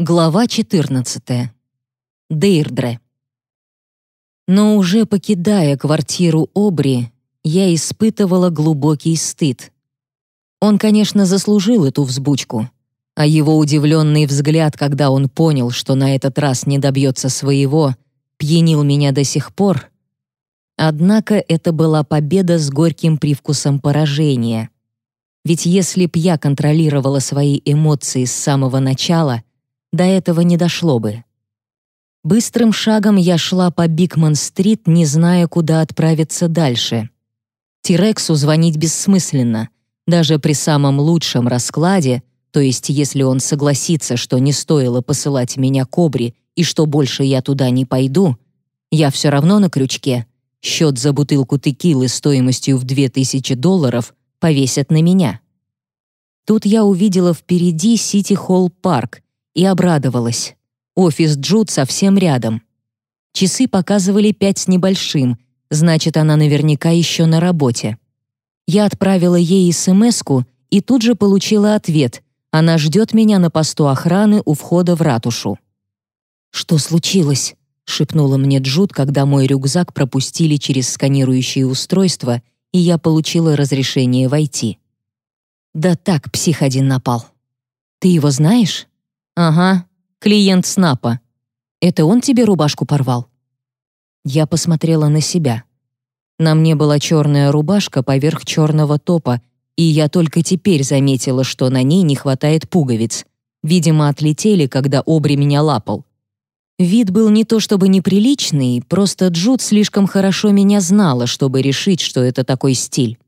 Глава 14. Дейрдре. Но уже покидая квартиру Обри, я испытывала глубокий стыд. Он, конечно, заслужил эту взбучку, а его удивленный взгляд, когда он понял, что на этот раз не добьется своего, пьянил меня до сих пор. Однако это была победа с горьким привкусом поражения. Ведь если б я контролировала свои эмоции с самого начала — до этого не дошло бы. Быстрым шагом я шла по Бигман-стрит, не зная, куда отправиться дальше. Тирексу звонить бессмысленно. Даже при самом лучшем раскладе, то есть если он согласится, что не стоило посылать меня к Обри и что больше я туда не пойду, я все равно на крючке. Счет за бутылку текилы стоимостью в 2000 долларов повесят на меня. Тут я увидела впереди Сити-Холл-парк, и обрадовалась. Офис Джуд совсем рядом. Часы показывали пять с небольшим, значит, она наверняка еще на работе. Я отправила ей смс и тут же получила ответ. Она ждет меня на посту охраны у входа в ратушу. «Что случилось?» — шепнула мне Джуд, когда мой рюкзак пропустили через сканирующее устройство, и я получила разрешение войти. «Да так, псих один напал. Ты его знаешь?» «Ага, клиент Снапа. Это он тебе рубашку порвал?» Я посмотрела на себя. На мне была черная рубашка поверх черного топа, и я только теперь заметила, что на ней не хватает пуговиц. Видимо, отлетели, когда Обри меня лапал. Вид был не то чтобы неприличный, просто Джуд слишком хорошо меня знала, чтобы решить, что это такой стиль.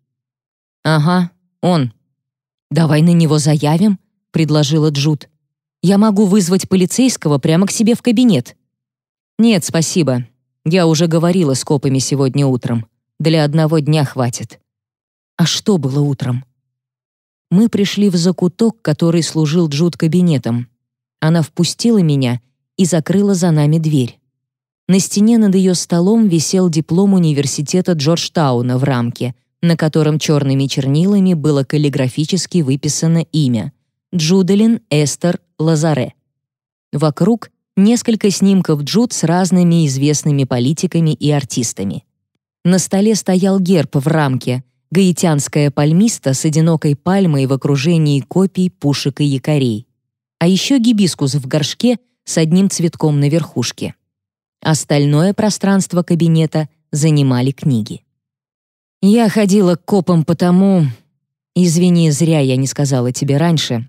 «Ага, он». «Давай на него заявим», — предложила Джуд. Я могу вызвать полицейского прямо к себе в кабинет. Нет, спасибо. Я уже говорила с копами сегодня утром. Для одного дня хватит. А что было утром? Мы пришли в закуток, который служил Джуд кабинетом. Она впустила меня и закрыла за нами дверь. На стене над ее столом висел диплом университета Джорджтауна в рамке, на котором черными чернилами было каллиграфически выписано имя Джуделин Эстер Лазаре. Вокруг несколько снимков Джуд с разными известными политиками и артистами. На столе стоял герб в рамке, гаитянская пальмиста с одинокой пальмой в окружении копий, пушек и якорей. А еще гибискус в горшке с одним цветком на верхушке. Остальное пространство кабинета занимали книги. Я ходила к копам потому... Извини, зря я не сказала тебе раньше.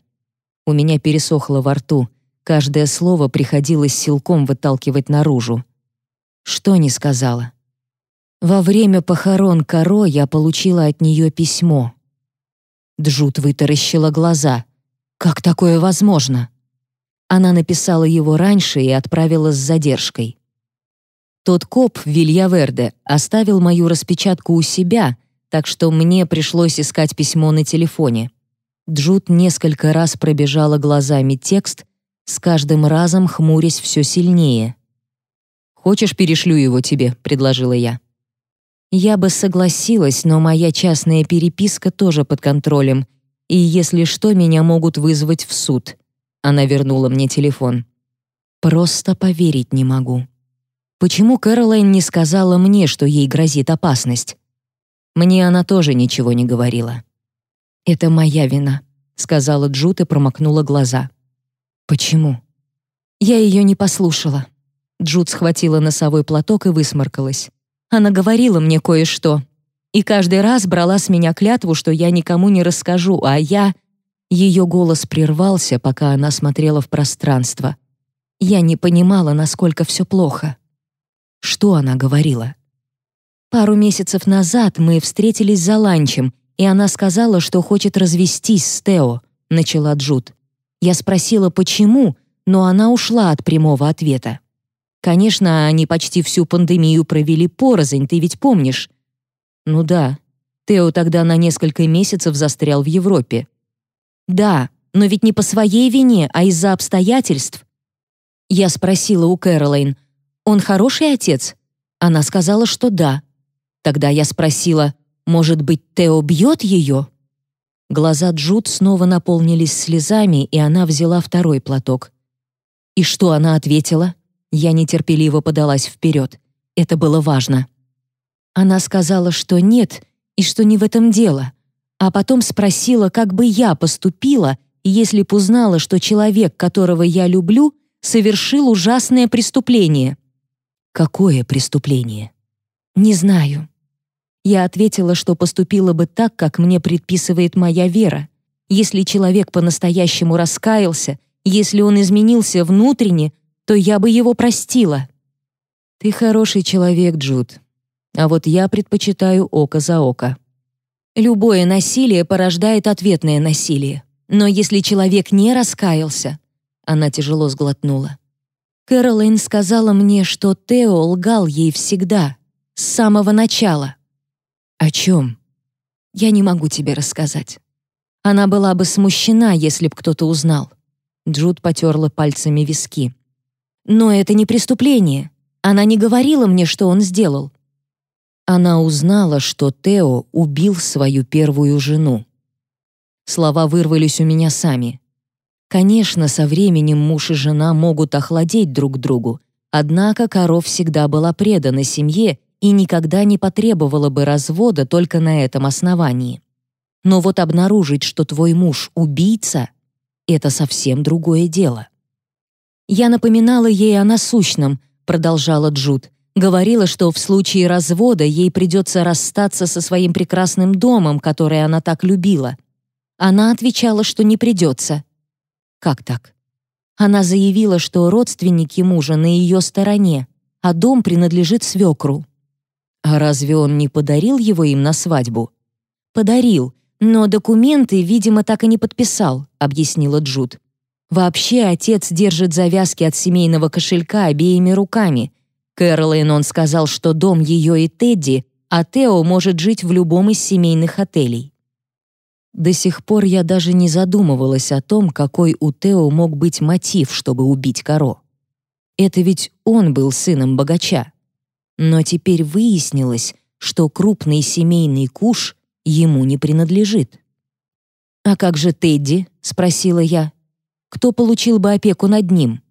У меня пересохло во рту. Каждое слово приходилось силком выталкивать наружу. Что не сказала? Во время похорон Каро я получила от нее письмо. Джут вытаращила глаза. Как такое возможно? Она написала его раньше и отправила с задержкой. Тот коп Вильяверде оставил мою распечатку у себя, так что мне пришлось искать письмо на телефоне. Джуд несколько раз пробежала глазами текст, с каждым разом хмурясь все сильнее. «Хочешь, перешлю его тебе?» — предложила я. Я бы согласилась, но моя частная переписка тоже под контролем, и если что, меня могут вызвать в суд. Она вернула мне телефон. Просто поверить не могу. Почему Кэролайн не сказала мне, что ей грозит опасность? Мне она тоже ничего не говорила. «Это моя вина», — сказала Джут и промокнула глаза. «Почему?» «Я ее не послушала». Джут схватила носовой платок и высморкалась. «Она говорила мне кое-что. И каждый раз брала с меня клятву, что я никому не расскажу, а я...» Ее голос прервался, пока она смотрела в пространство. Я не понимала, насколько все плохо. Что она говорила? Пару месяцев назад мы встретились за ланчем, и она сказала, что хочет развестись с Тео», — начала Джуд. Я спросила, почему, но она ушла от прямого ответа. Конечно, они почти всю пандемию провели порознь, ты ведь помнишь? Ну да. Тео тогда на несколько месяцев застрял в Европе. Да, но ведь не по своей вине, а из-за обстоятельств. Я спросила у Кэролайн, он хороший отец? Она сказала, что да. Тогда я спросила, может быть, Тео бьет ее? Глаза Джуд снова наполнились слезами, и она взяла второй платок. И что она ответила? Я нетерпеливо подалась вперед. Это было важно. Она сказала, что нет, и что не в этом дело. А потом спросила, как бы я поступила, если б узнала, что человек, которого я люблю, совершил ужасное преступление. Какое преступление? Не знаю. Я ответила, что поступила бы так, как мне предписывает моя вера. Если человек по-настоящему раскаялся, если он изменился внутренне, то я бы его простила. Ты хороший человек, Джуд. А вот я предпочитаю око за око. Любое насилие порождает ответное насилие. Но если человек не раскаялся, она тяжело сглотнула. Кэролайн сказала мне, что Тео лгал ей всегда, с самого начала. О чем? Я не могу тебе рассказать. Она была бы смущена, если б кто-то узнал. Джуд потерла пальцами виски. Но это не преступление. Она не говорила мне, что он сделал. Она узнала, что Тео убил свою первую жену. Слова вырвались у меня сами. Конечно, со временем муж и жена могут охладеть друг другу, однако Коров всегда была предана семье и никогда не потребовала бы развода только на этом основании. Но вот обнаружить, что твой муж — убийца — это совсем другое дело. «Я напоминала ей о насущном», — продолжала Джуд. Говорила, что в случае развода ей придется расстаться со своим прекрасным домом, который она так любила. Она отвечала, что не придется. Как так? Она заявила, что родственники мужа на ее стороне, а дом принадлежит свекру. А разве он не подарил его им на свадьбу? Подарил, но документы, видимо, так и не подписал, объяснила Джуд. Вообще отец держит завязки от семейного кошелька обеими руками. Кэролайн он сказал, что дом ее и Тедди, а Тео может жить в любом из семейных отелей. До сих пор я даже не задумывалась о том, какой у Тео мог быть мотив, чтобы убить Каро. Это ведь он был сыном богача. Но теперь выяснилось, что крупный семейный куш ему не принадлежит. «А как же Тедди?» — спросила я. «Кто получил бы опеку над ним?»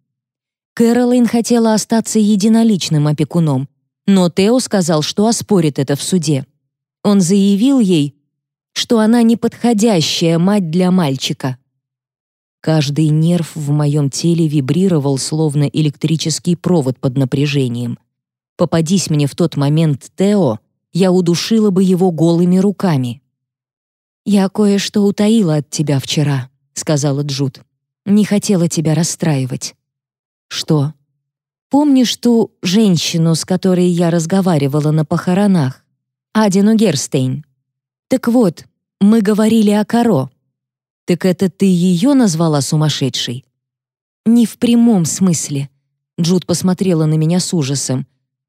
Кэролайн хотела остаться единоличным опекуном, но Тео сказал, что оспорит это в суде. Он заявил ей, что она неподходящая мать для мальчика. Каждый нерв в моем теле вибрировал, словно электрический провод под напряжением. Попадись мне в тот момент Тео, я удушила бы его голыми руками. «Я кое-что утаила от тебя вчера», — сказала Джуд. «Не хотела тебя расстраивать». «Что?» «Помнишь ту женщину, с которой я разговаривала на похоронах? Адину Герстейн?» «Так вот, мы говорили о Каро. Так это ты ее назвала сумасшедшей?» «Не в прямом смысле». Джуд посмотрела на меня с ужасом.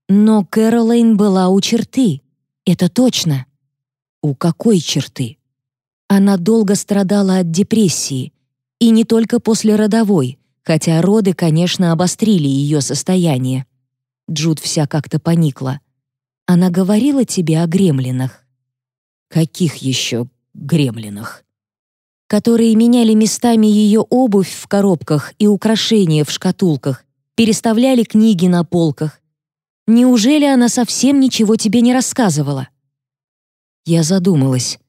Но Кэролайн была у черты. Это точно. У какой черты? Она долго страдала от депрессии. И не только после родовой, хотя роды, конечно, обострили ее состояние. Джуд вся как-то поникла. Она говорила тебе о гремлинах. Каких еще гремлинах? Которые меняли местами ее обувь в коробках и украшения в шкатулках, переставляли книги на полках, Неужели она совсем ничего тебе не рассказывала?» Я задумалась.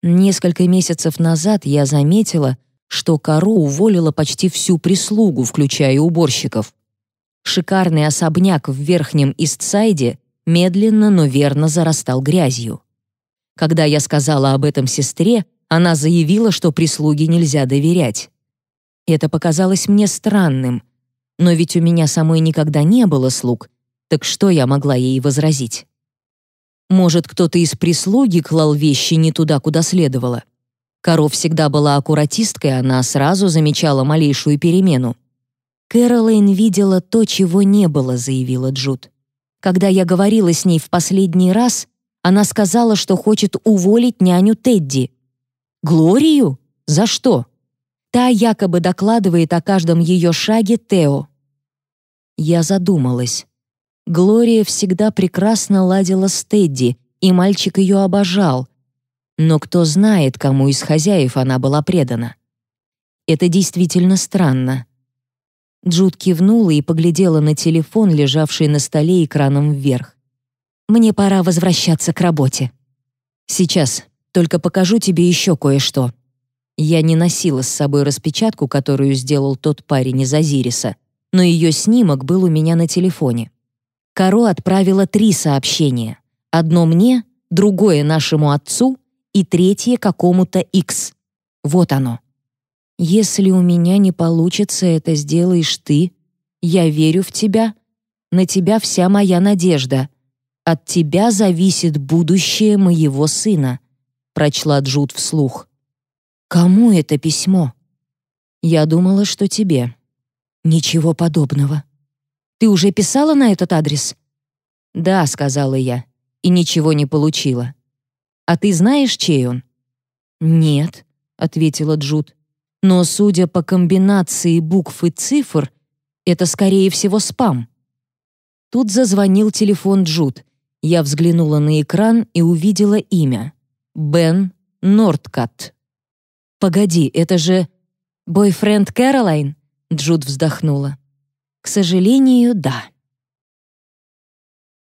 Несколько месяцев назад я заметила, что Кару уволила почти всю прислугу, включая уборщиков. Шикарный особняк в верхнем Истсайде медленно, но верно зарастал грязью. Когда я сказала об этом сестре, она заявила, что прислуге нельзя доверять. Это показалось мне странным, но ведь у меня самой никогда не было слуг, так что я могла ей возразить? Может, кто-то из прислуги клал вещи не туда, куда следовало? Коров всегда была аккуратисткой, она сразу замечала малейшую перемену. «Кэролайн видела то, чего не было», — заявила Джуд. «Когда я говорила с ней в последний раз, она сказала, что хочет уволить няню Тедди». «Глорию? За что?» Та якобы докладывает о каждом ее шаге Тео. Я задумалась. Глория всегда прекрасно ладила с Тедди, и мальчик ее обожал. Но кто знает, кому из хозяев она была предана. Это действительно странно. Джуд кивнула и поглядела на телефон, лежавший на столе экраном вверх. «Мне пора возвращаться к работе». «Сейчас, только покажу тебе еще кое-что». Я не носила с собой распечатку, которую сделал тот парень из Азириса, но ее снимок был у меня на телефоне. Каро отправила три сообщения. Одно мне, другое нашему отцу и третье какому-то X. Вот оно. Если у меня не получится, это сделаешь ты. Я верю в тебя. На тебя вся моя надежда. От тебя зависит будущее моего сына», — прочла Джуд вслух. «Кому это письмо?» «Я думала, что тебе». «Ничего подобного». «Ты уже писала на этот адрес?» «Да», — сказала я, и ничего не получила. «А ты знаешь, чей он?» «Нет», — ответила Джуд. Но, судя по комбинации букв и цифр, это, скорее всего, спам. Тут зазвонил телефон Джуд. Я взглянула на экран и увидела имя. Бен Нордкат. «Погоди, это же бойфренд Кэролайн?» Джуд вздохнула. «К сожалению, да».